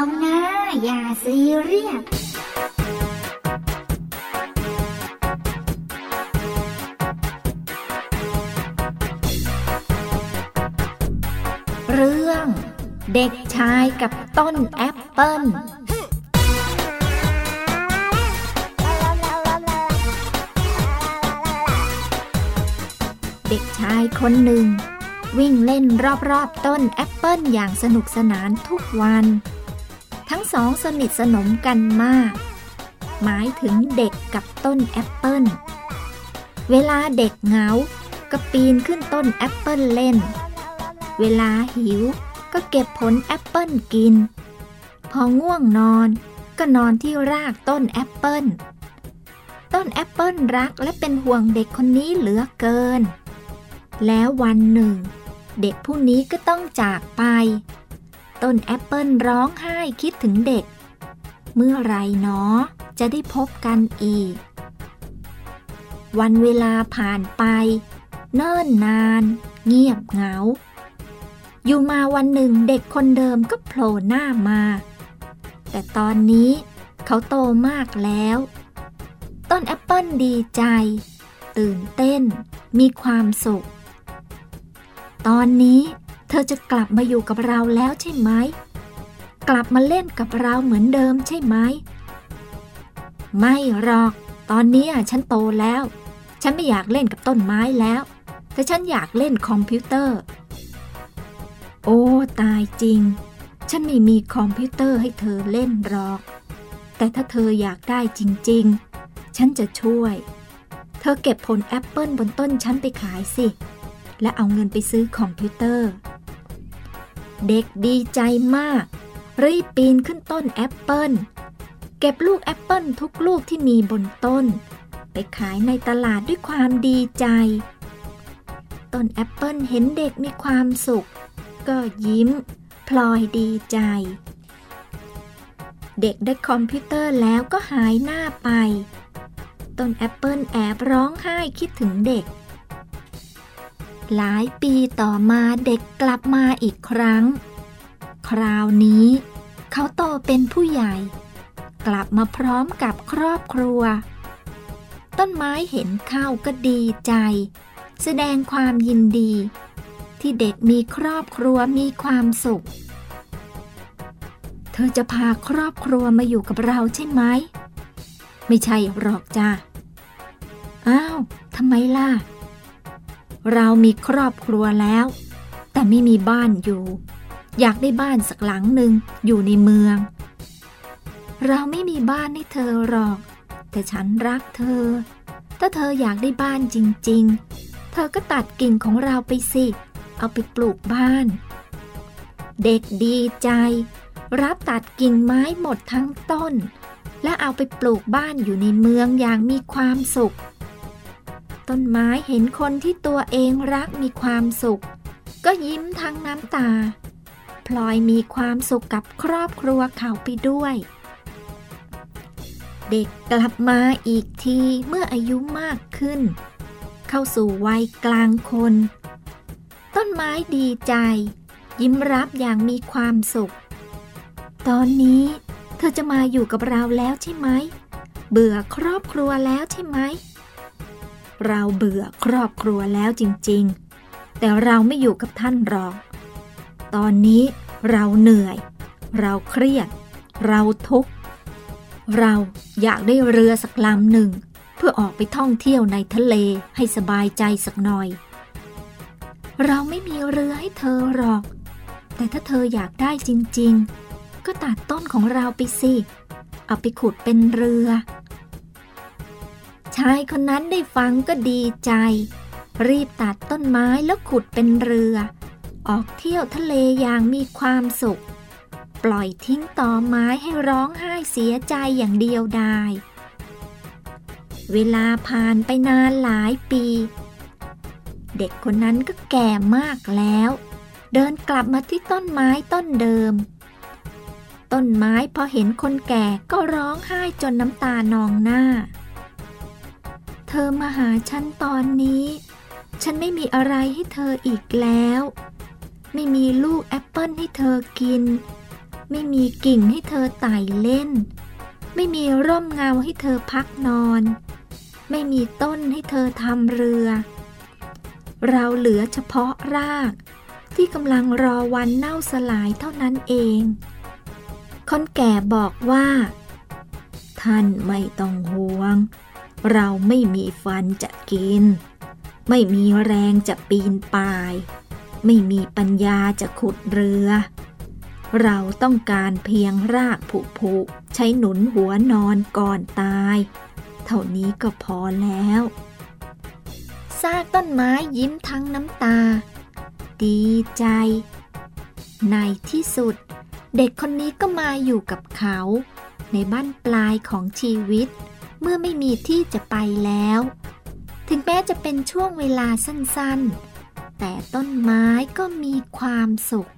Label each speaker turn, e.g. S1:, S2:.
S1: เอานะ อย่าซีเรียสเรื่อง เด็กชายกับต้นแอปเปิ้ลเด็กชายคนหนึ่ง วิ่งเล่นรอบๆต้นแอปเปิ้ลอย่างสนุกสนานทุกวัน ทั้งสองสนิทสนมกันมาก หมายถึงเด็กกับต้นแอปเปิลเวลาเด็กเหงา ก็ปีนขึ้นต้นแอปเปิลเล่น เวลาหิวก็เก็บผลแอปเปิลกิน พอง่วงนอนก็นอนที่รากต้นแอปเปิลต้นแอปเปิลรักและเป็นห่วงเด็กคนนี้เหลือเกิน แล้ววันหนึ่ง เด็กผู้นี้ก็ต้องจากไป ต้นแอปเปิลร้องไห้คิดถึงเด็ก เมื่อไรเนาะจะได้พบกันอีก วันเวลาผ่านไป เนิ่นนาน เงียบเหงา อยู่มาวันหนึ่งเด็กคนเดิมก็โผล่หน้ามา แต่ตอนนี้เขาโตมากแล้ว ต้นแอปเปิลดีใจ ตื่นเต้น มีความสุข ตอนนี้ เธอจะกลับมาอยู่กับเราแล้วใช่ไหม กลับมาเล่นกับเราเหมือนเดิมใช่ไหม ไม่หรอก ตอนนี้ฉันโตแล้ว ฉันไม่อยากเล่นกับต้นไม้แล้ว แต่ฉันอยากเล่นคอมพิวเตอร์ โอ้ ตายจริง ฉันไม่มีคอมพิวเตอร์ให้เธอเล่นหรอก แต่ถ้าเธออยากได้จริง ๆ ฉันจะช่วย เธอเก็บผลแอปเปิลบนต้นฉันไปขายสิ และเอาเงินไปซื้อคอมพิวเตอร์ เด็กดีใจมาก รีบปีนขึ้นต้นแอปเปิลเก็บลูกแอปเปิลทุกลูกที่มีบนต้น ไปขายในตลาดด้วยความดีใจ ต้นแอปเปิลเห็นเด็กมีความสุข ก็ยิ้ม พลอยดีใจ เด็กได้คอมพิวเตอร์แล้วก็หายหน้าไป ต้นแอปเปิลแอบร้องไห้คิดถึงเด็ก หลายปีต่อมาเด็กกลับมาอีกครั้ง คราวนี้ เขาโตเป็นผู้ใหญ่ กลับมาพร้อมกับครอบครัว ต้นไม้เห็นเข้าก็ดีใจ แสดงความยินดี ที่เด็กมีครอบครัวมีความสุข เธอจะพาครอบครัวมาอยู่กับเราใช่ไหม ไม่ใช่หรอกจ้าอ้าวทำไมล่ะ เรามีครอบครัวแล้ว แต่ไม่มีบ้านอยู่ อยากได้บ้านสักหลังหนึ่งอยู่ในเมือง เราไม่มีบ้านให้เธอหรอก แต่ฉันรักเธอ ถ้าเธออยากได้บ้านจริง ๆ เธอก็ตัดกิ่งของเราไปสิ เอาไปปลูกบ้าน เด็กดีใจ รับตัดกิ่งไม้หมดทั้งต้น และเอาไปปลูกบ้านอยู่ในเมืองอย่างมีความสุข ต้นไม้เห็นคนที่ตัวเองรักมีความสุข ก็ยิ้มทั้งน้ำตา พลอยมีความสุขกับครอบครัวเขาไปด้วย เด็กกลับมาอีกทีเมื่ออายุมากขึ้น เข้าสู่วัยกลางคน ต้นไม้ดีใจ ยิ้มรับอย่างมีความสุข ตอนนี้เธอจะมาอยู่กับเราแล้วใช่ไหม เบื่อครอบครัวแล้วใช่ไหม เราเบื่อครอบครัวแล้วจริงๆ แต่เราไม่อยู่กับท่านหรอก ตอนนี้เราเหนื่อย เราเครียด เราทุกข์ เราอยากได้เรือสักลำหนึ่ง เพื่อออกไปท่องเที่ยวในทะเลให้สบายใจสักหน่อย เราไม่มีเรือให้เธอหรอก แต่ถ้าเธออยากได้จริงๆ ก็ตัดต้นของเราไปสิ เอาไปขุดเป็นเรือ ชายคนนั้นได้ฟังก็ดีใจ รีบตัดต้นไม้แล้วขุดเป็นเรือ ออกเที่ยวทะเลอย่างมีความสุข ปล่อยทิ้งต่อไม้ให้ร้องไห้เสียใจอย่างเดียวดายเวลาผ่านไปนานหลายปี เด็กคนนั้นก็แก่มากแล้ว เดินกลับมาที่ต้นไม้ต้นเดิม ต้นไม้พอเห็นคนแก่ก็ร้องไห้จนน้ำตานองหน้า เธอมาหาฉันตอนนี้ ฉันไม่มีอะไรให้เธออีกแล้ว ไม่มีลูกแอปเปิลให้เธอกิน ไม่มีกิ่งให้เธอไต่เล่น ไม่มีร่มเงาให้เธอพักนอน ไม่มีต้นให้เธอทำเรือ เราเหลือเฉพาะราก ที่กำลังรอวันเน่าสลายเท่านั้นเอง คนแก่บอกว่า ท่านไม่ต้องห่วง เราไม่มีฟันจะกิน ไม่มีแรงจะปีนป่าย ไม่มีปัญญาจะขุดเรือ เราต้องการเพียงรากผุผุใช้หนุนหัวนอนก่อนตาย เท่านี้ก็พอแล้วซากต้นไม้ยิ้มทั้งน้ำตา ดีใจ ในที่สุด เด็กคนนี้ก็มาอยู่กับเขา ในบ้านปลายของชีวิต เมื่อไม่มีที่จะไปแล้ว ถึงแม้จะเป็นช่วงเวลาสั้นๆ แต่ต้นไม้ก็มีความสุข